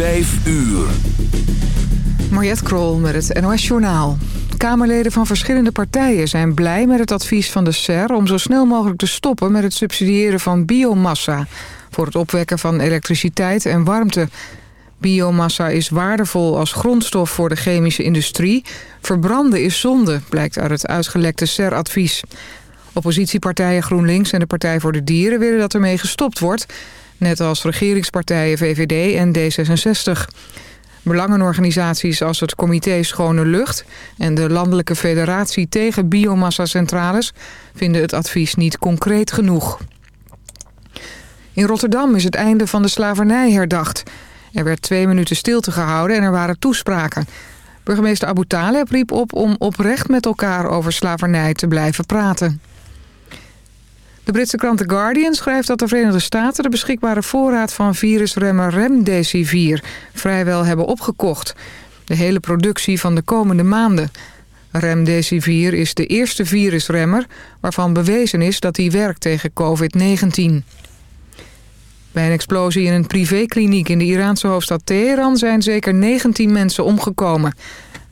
Vijf uur. Mariette Krol met het NOS Journaal. Kamerleden van verschillende partijen zijn blij met het advies van de SER... om zo snel mogelijk te stoppen met het subsidiëren van biomassa... voor het opwekken van elektriciteit en warmte. Biomassa is waardevol als grondstof voor de chemische industrie. Verbranden is zonde, blijkt uit het uitgelekte SER-advies. Oppositiepartijen GroenLinks en de Partij voor de Dieren willen dat ermee gestopt wordt... net als regeringspartijen VVD en D66. Belangenorganisaties als het Comité Schone Lucht... en de Landelijke Federatie tegen Biomassa-centrales... vinden het advies niet concreet genoeg. In Rotterdam is het einde van de slavernij herdacht. Er werd twee minuten stilte gehouden en er waren toespraken. Burgemeester Abu Taleb riep op om oprecht met elkaar over slavernij te blijven praten. De Britse krant The Guardian schrijft dat de Verenigde Staten... de beschikbare voorraad van virusremmer Remdesivir vrijwel hebben opgekocht. De hele productie van de komende maanden. Remdesivir is de eerste virusremmer waarvan bewezen is dat hij werkt tegen COVID-19. Bij een explosie in een privékliniek in de Iraanse hoofdstad Teheran... zijn zeker 19 mensen omgekomen.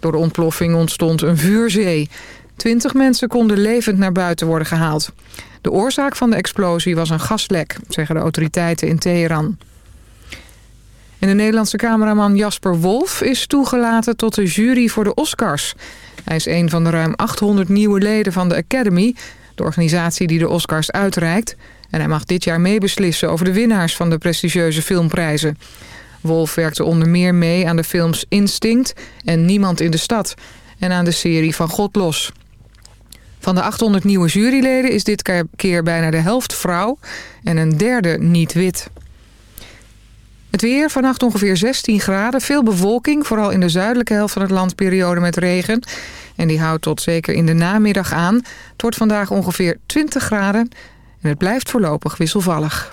Door de ontploffing ontstond een vuurzee. 20 mensen konden levend naar buiten worden gehaald. De oorzaak van de explosie was een gaslek, zeggen de autoriteiten in Teheran. En de Nederlandse cameraman Jasper Wolf is toegelaten tot de jury voor de Oscars. Hij is een van de ruim 800 nieuwe leden van de Academy... de organisatie die de Oscars uitreikt... en hij mag dit jaar meebeslissen over de winnaars van de prestigieuze filmprijzen. Wolf werkte onder meer mee aan de films Instinct en Niemand in de Stad... en aan de serie Van God Los... Van de 800 nieuwe juryleden is dit keer bijna de helft vrouw en een derde niet wit. Het weer, vannacht ongeveer 16 graden. Veel bewolking, vooral in de zuidelijke helft van het land periode met regen. En die houdt tot zeker in de namiddag aan. Het wordt vandaag ongeveer 20 graden en het blijft voorlopig wisselvallig.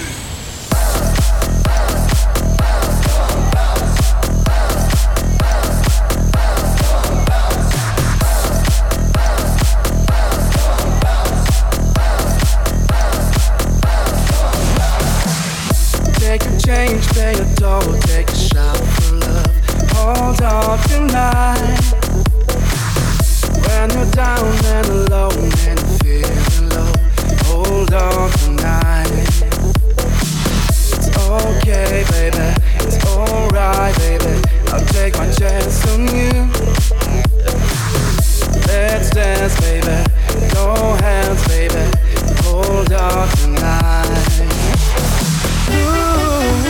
Change, pay a toll, take a shot for love. Hold on tonight. When you're down and alone and feeling low, hold on tonight. It's okay, baby. It's alright, baby. I'll take my chance on you. Let's dance, baby. No hands, baby. Hold on tonight ooh.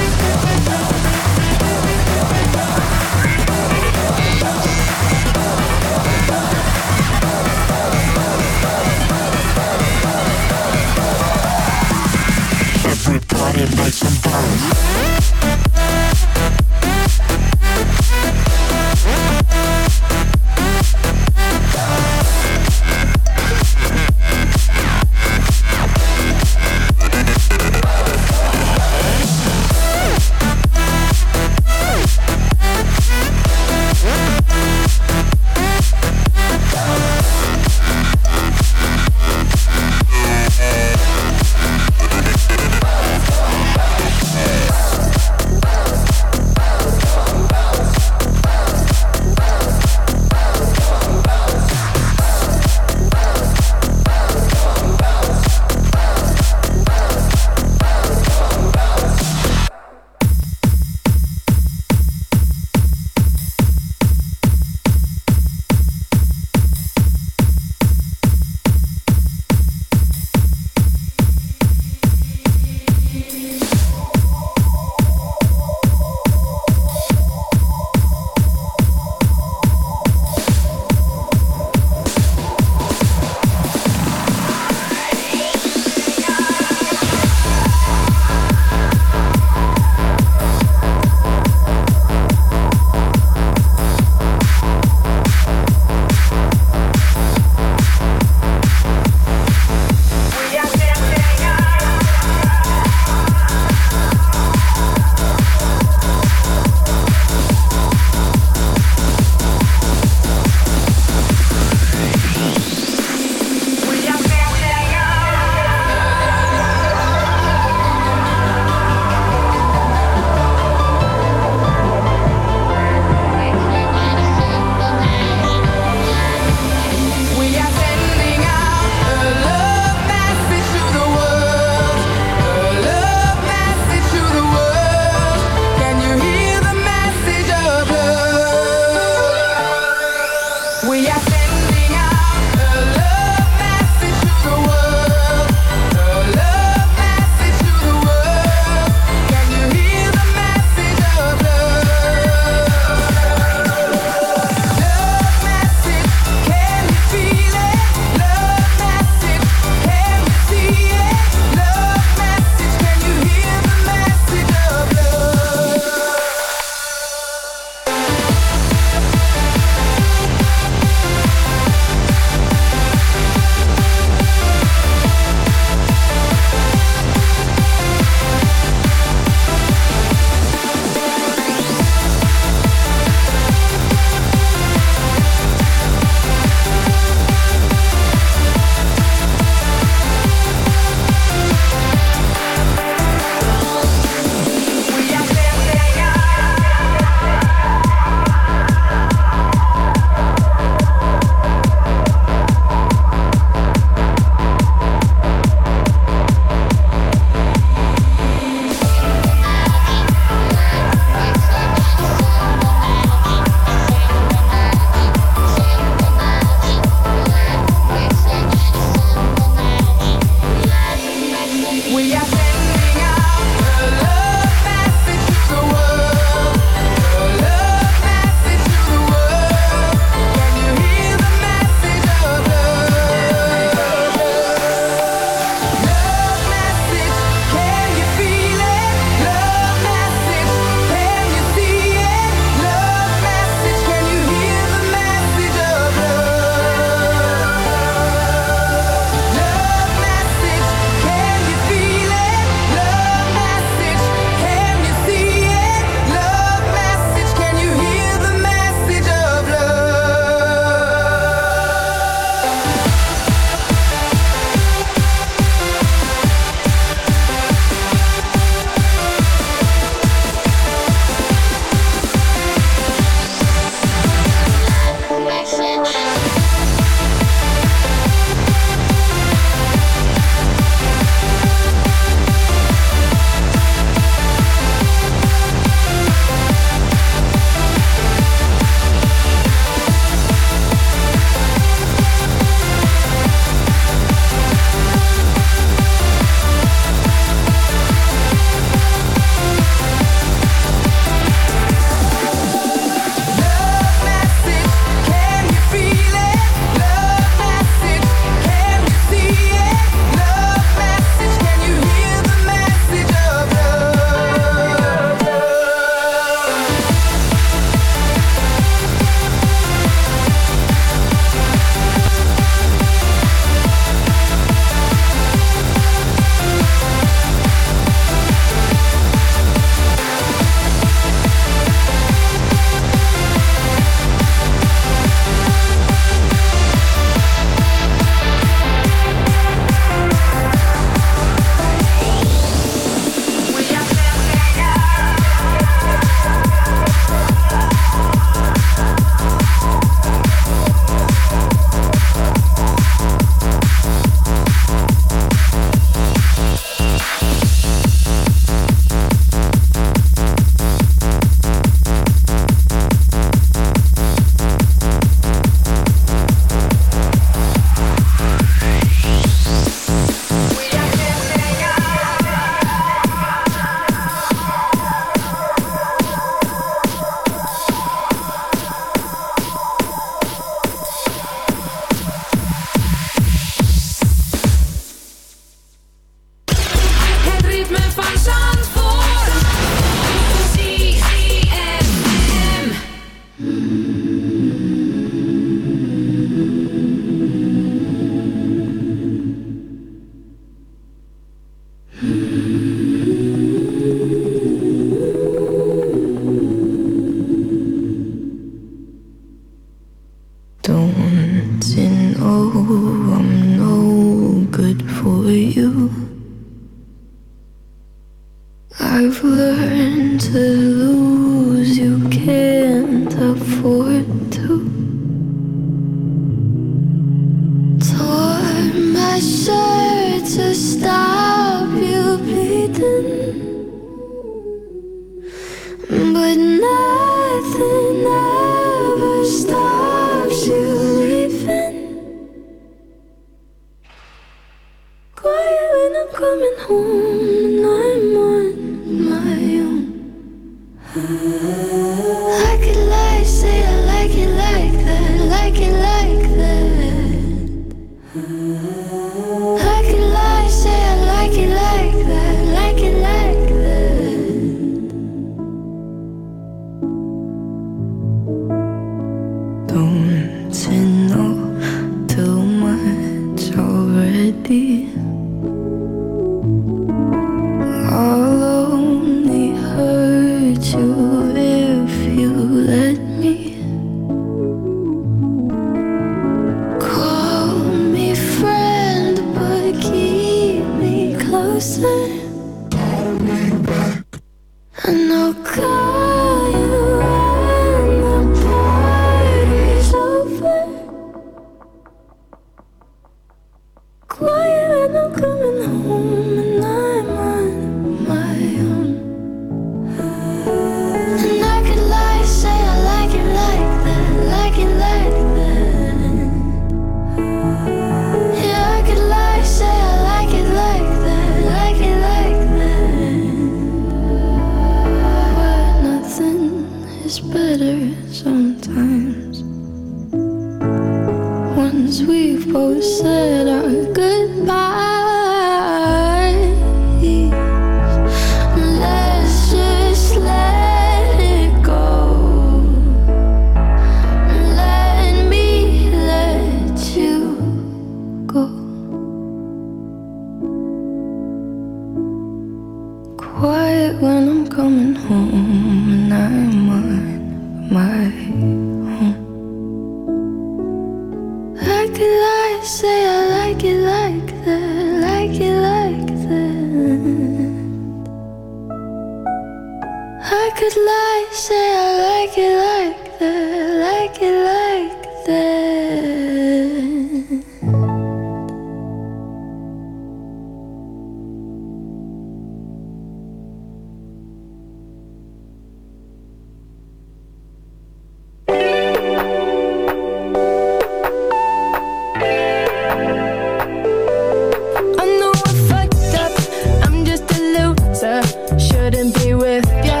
couldn't be with ya.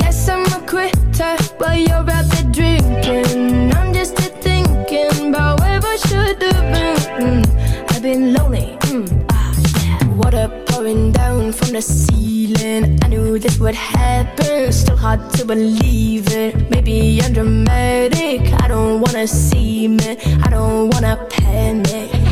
Guess I'm a quitter while you're out there drinking. I'm just here thinking about where I should have been. I've been lonely. Mm. Ah, Water pouring down from the ceiling. I knew this would happen. Still hard to believe it. Maybe I'm dramatic. I don't wanna see me. I don't wanna panic.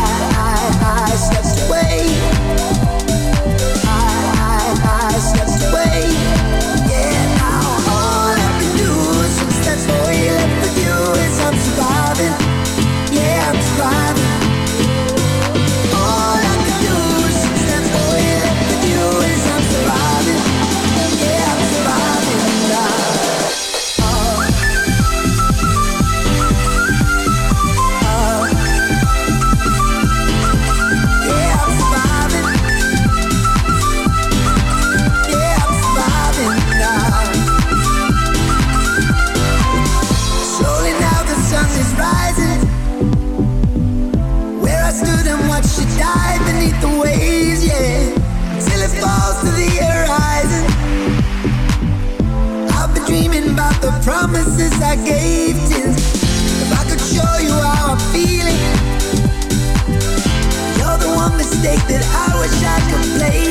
mistake that I wish I could play.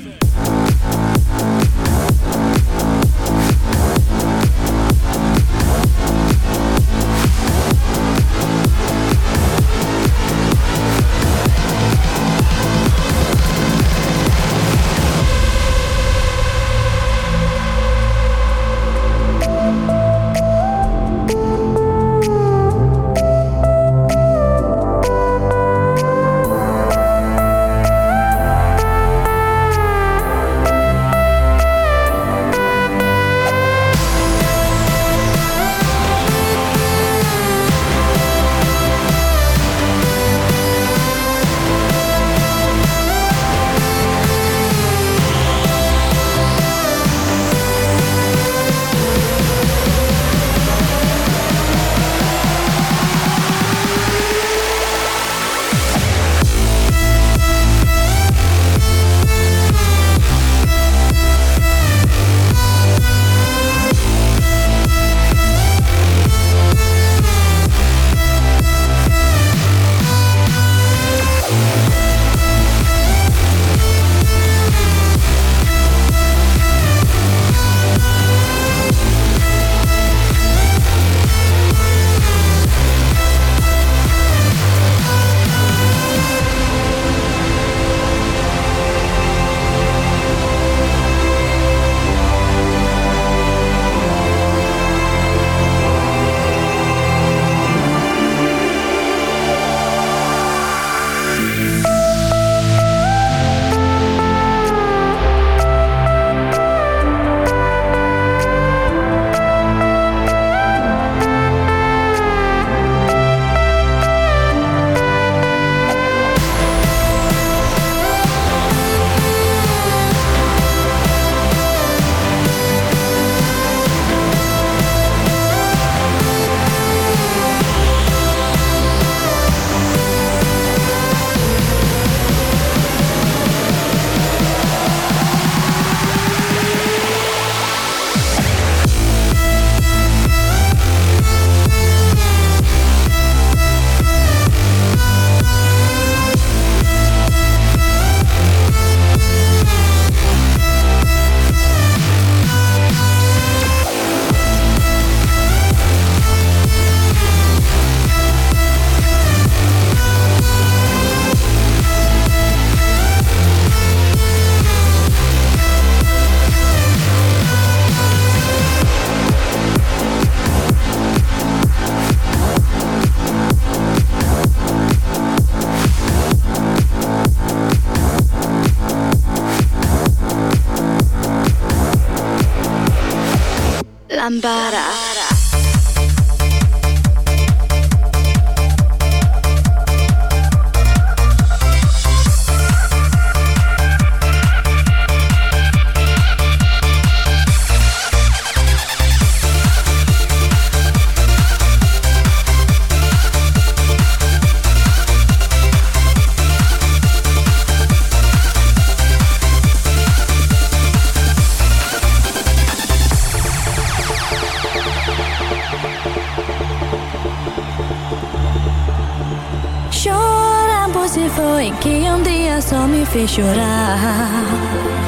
Fez chorar.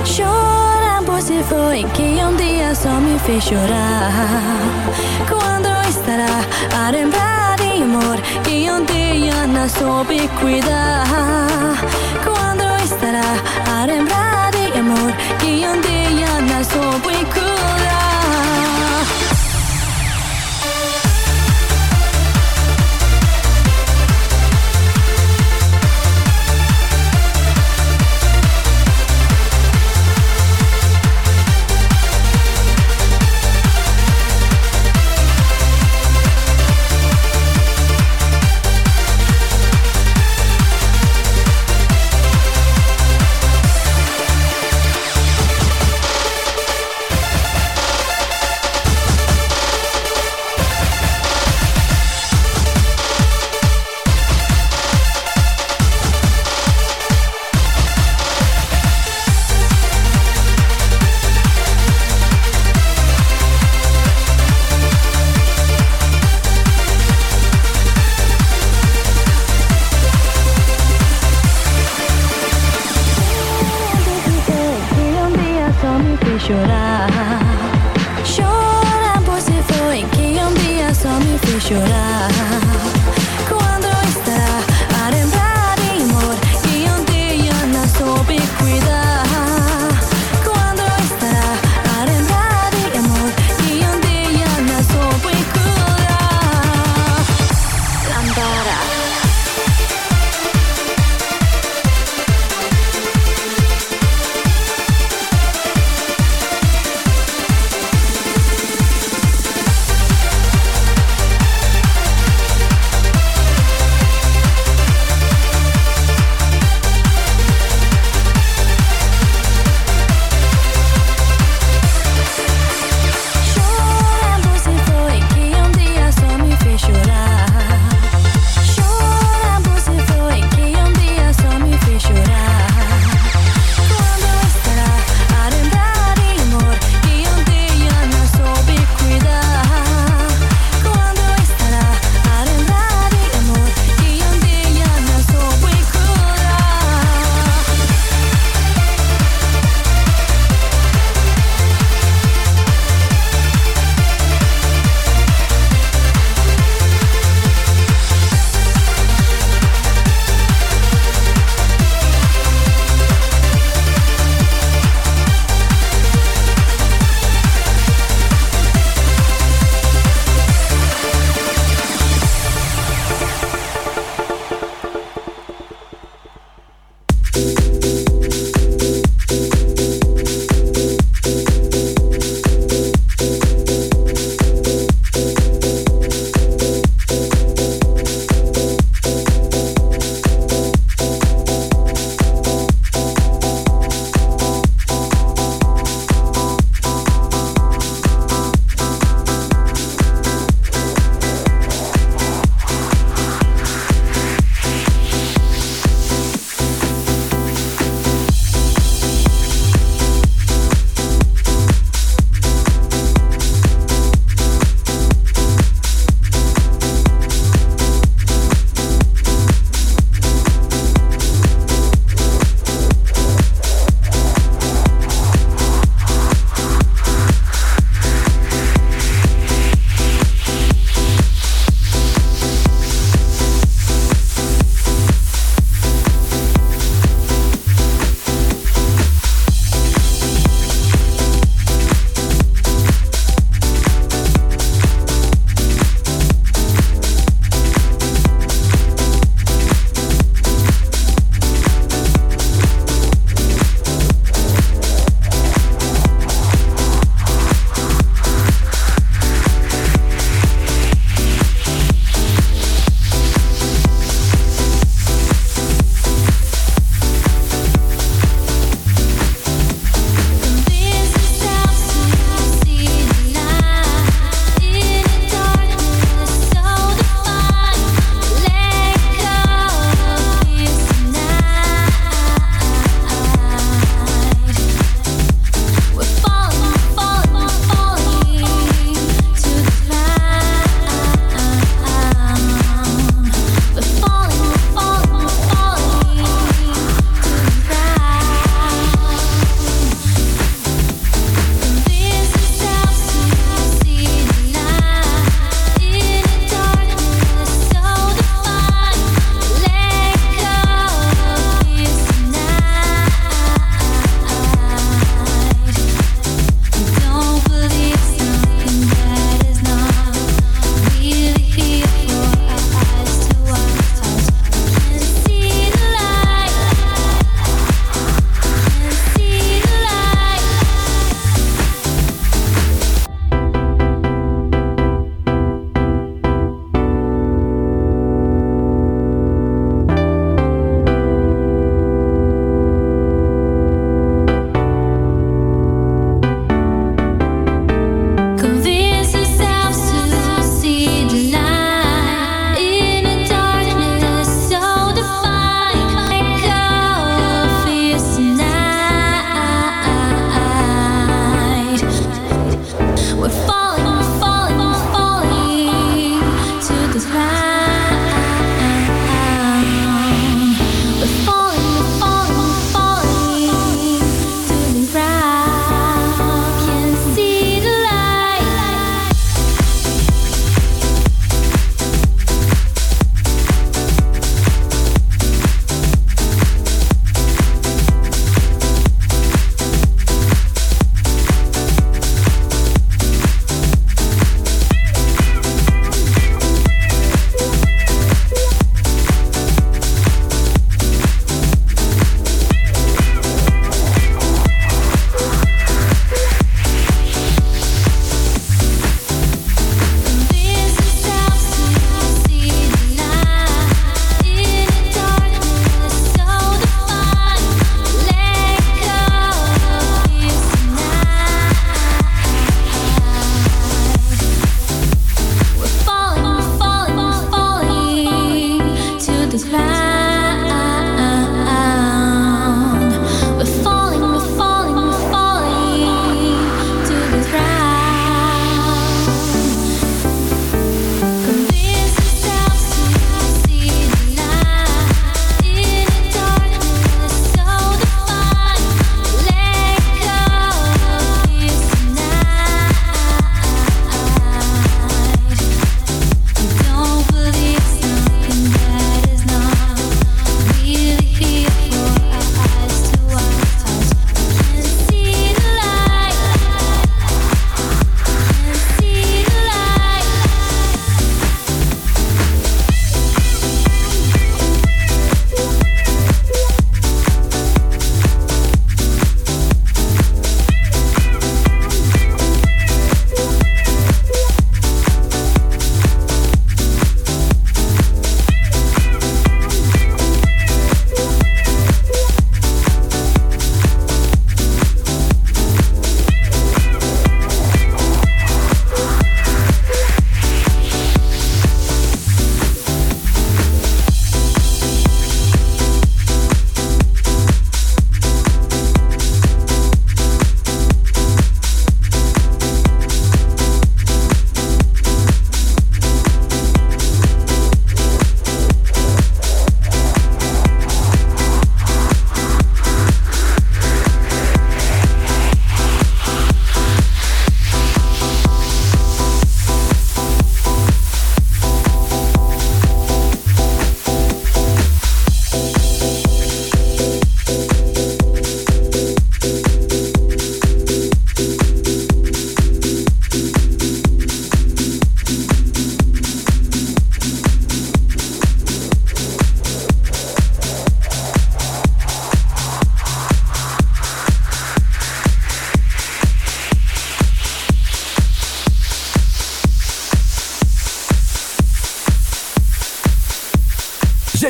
Chora, você foi que um dia só me fez chorar. Quando estará a lembrar de amor que um dia não soube cuidar? chorar. Chorar por se foi que um dia só me fez chorar.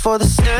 For the same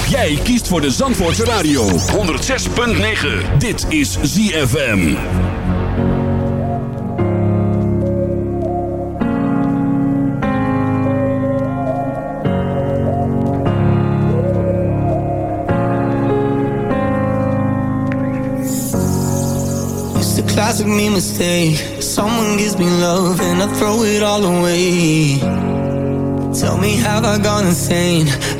Ook jij kiest voor de Zandvoortse Radio. 106.9. Dit is ZFM. It's a classic me mistake. Someone gives me love and I throw it all away. Tell me, have I gone insane?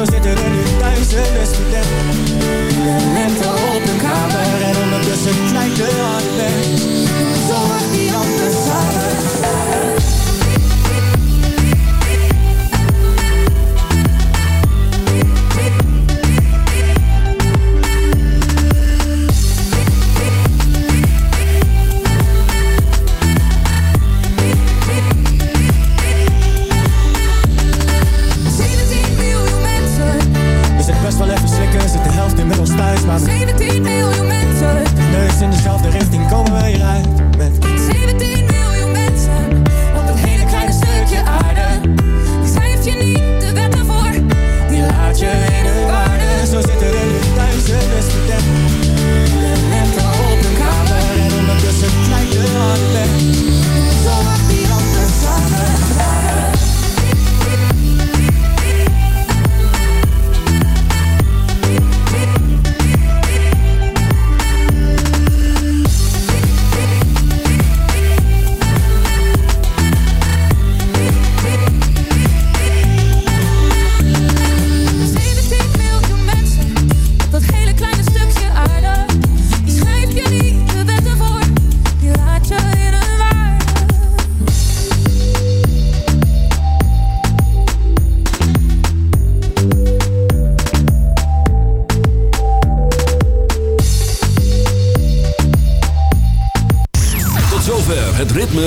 Cause it